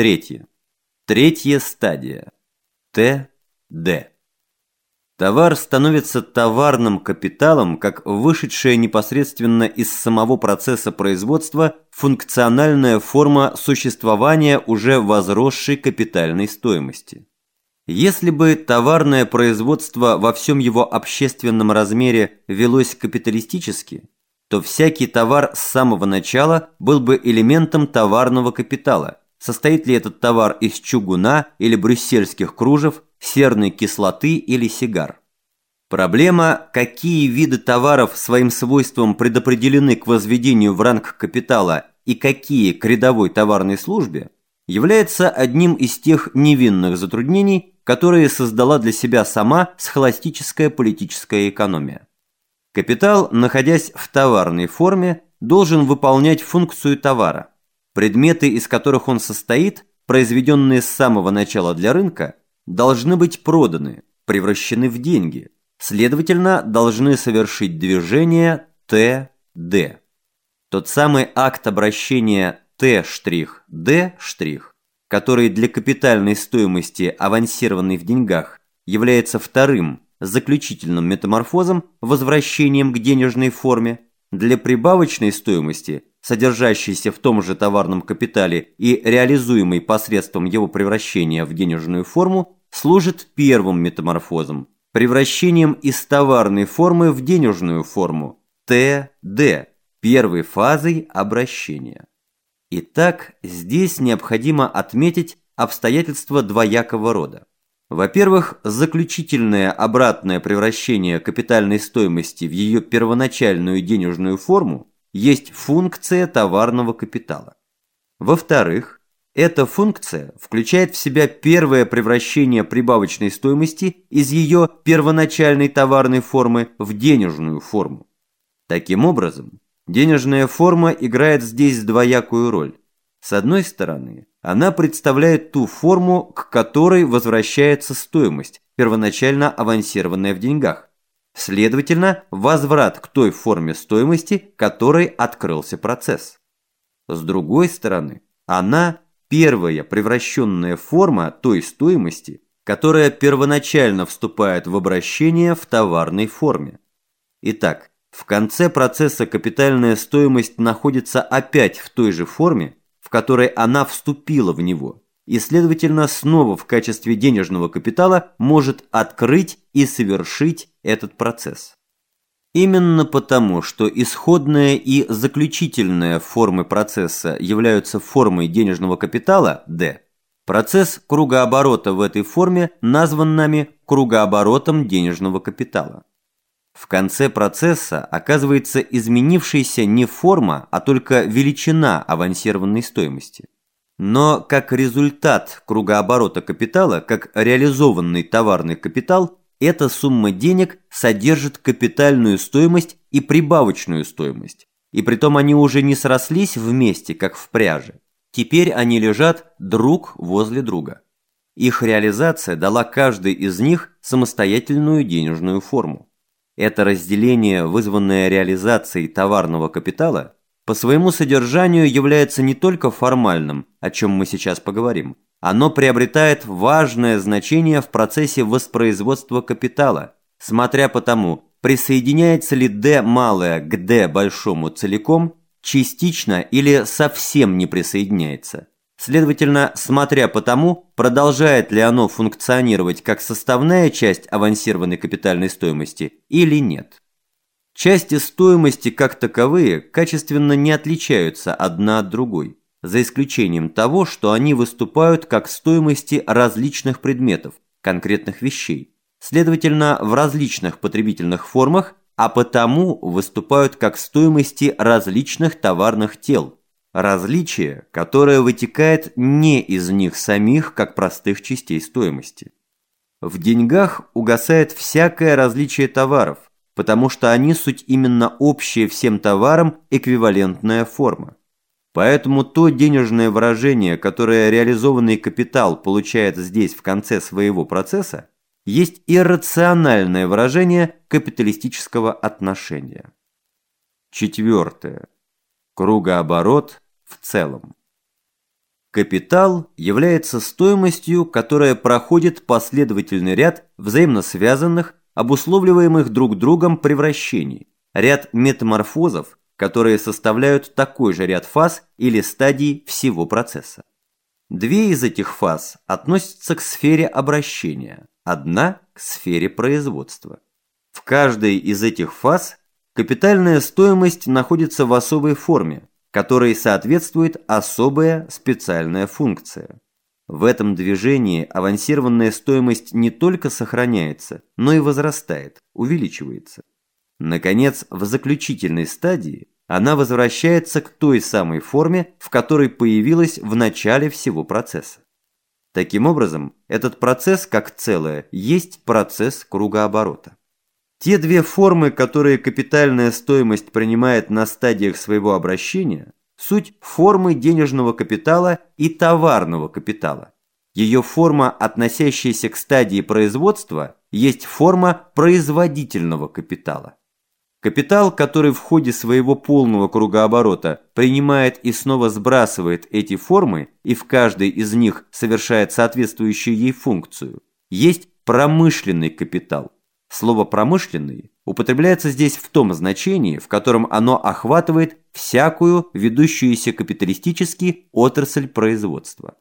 Третье. Третья стадия. ТД. Товар становится товарным капиталом как вышедшая непосредственно из самого процесса производства функциональная форма существования уже возросшей капитальной стоимости. Если бы товарное производство во всем его общественном размере велось капиталистически, то всякий товар с самого начала был бы элементом товарного капитала. Состоит ли этот товар из чугуна или брюссельских кружев, серной кислоты или сигар. Проблема, какие виды товаров своим свойством предопределены к возведению в ранг капитала и какие к рядовой товарной службе, является одним из тех невинных затруднений, которые создала для себя сама схоластическая политическая экономия. Капитал, находясь в товарной форме, должен выполнять функцию товара. Предметы, из которых он состоит, произведенные с самого начала для рынка, должны быть проданы, превращены в деньги, следовательно, должны совершить движение ТД. Тот самый акт обращения Т'-Д', который для капитальной стоимости, авансированной в деньгах, является вторым, заключительным метаморфозом, возвращением к денежной форме, для прибавочной стоимости, содержащейся в том же товарном капитале и реализуемой посредством его превращения в денежную форму, служит первым метаморфозом, превращением из товарной формы в денежную форму, ТД, первой фазой обращения. Итак, здесь необходимо отметить обстоятельства двоякого рода. Во-первых, заключительное обратное превращение капитальной стоимости в ее первоначальную денежную форму есть функция товарного капитала. Во-вторых, эта функция включает в себя первое превращение прибавочной стоимости из ее первоначальной товарной формы в денежную форму. Таким образом, денежная форма играет здесь двоякую роль. С одной стороны, она представляет ту форму, к которой возвращается стоимость, первоначально авансированная в деньгах. Следовательно, возврат к той форме стоимости, которой открылся процесс. С другой стороны, она первая превращенная форма той стоимости, которая первоначально вступает в обращение в товарной форме. Итак, в конце процесса капитальная стоимость находится опять в той же форме, в которой она вступила в него, и, следовательно, снова в качестве денежного капитала может открыть и совершить этот процесс. Именно потому, что исходная и заключительная формы процесса являются формой денежного капитала D, процесс кругооборота в этой форме назван нами кругооборотом денежного капитала. В конце процесса оказывается изменившаяся не форма, а только величина авансированной стоимости. Но как результат кругооборота капитала, как реализованный товарный капитал, эта сумма денег содержит капитальную стоимость и прибавочную стоимость. И притом они уже не срослись вместе, как в пряже. Теперь они лежат друг возле друга. Их реализация дала каждой из них самостоятельную денежную форму. Это разделение, вызванное реализацией товарного капитала, по своему содержанию является не только формальным, о чем мы сейчас поговорим. Оно приобретает важное значение в процессе воспроизводства капитала, смотря по тому, присоединяется ли D малое к D большому целиком, частично или совсем не присоединяется. Следовательно, смотря по тому, продолжает ли оно функционировать как составная часть авансированной капитальной стоимости или нет. Части стоимости как таковые качественно не отличаются одна от другой, за исключением того, что они выступают как стоимости различных предметов, конкретных вещей, следовательно, в различных потребительных формах, а потому выступают как стоимости различных товарных тел – Различие, которое вытекает не из них самих, как простых частей стоимости. В деньгах угасает всякое различие товаров, потому что они суть именно общая всем товарам эквивалентная форма. Поэтому то денежное выражение, которое реализованный капитал получает здесь в конце своего процесса, есть иррациональное выражение капиталистического отношения. Четвертое. Кругооборот в целом. Капитал является стоимостью, которая проходит последовательный ряд взаимно связанных, обусловливаемых друг другом превращений, ряд метаморфозов, которые составляют такой же ряд фаз или стадий всего процесса. Две из этих фаз относятся к сфере обращения, одна – к сфере производства. В каждой из этих фаз капитальная стоимость находится в особой форме, которой соответствует особая специальная функция. В этом движении авансированная стоимость не только сохраняется, но и возрастает, увеличивается. Наконец, в заключительной стадии она возвращается к той самой форме, в которой появилась в начале всего процесса. Таким образом, этот процесс как целое есть процесс кругооборота. Те две формы, которые капитальная стоимость принимает на стадиях своего обращения, суть формы денежного капитала и товарного капитала. Ее форма, относящаяся к стадии производства, есть форма производительного капитала. Капитал, который в ходе своего полного кругооборота принимает и снова сбрасывает эти формы и в каждой из них совершает соответствующую ей функцию, есть промышленный капитал – Слово «промышленный» употребляется здесь в том значении, в котором оно охватывает всякую ведущуюся капиталистически отрасль производства.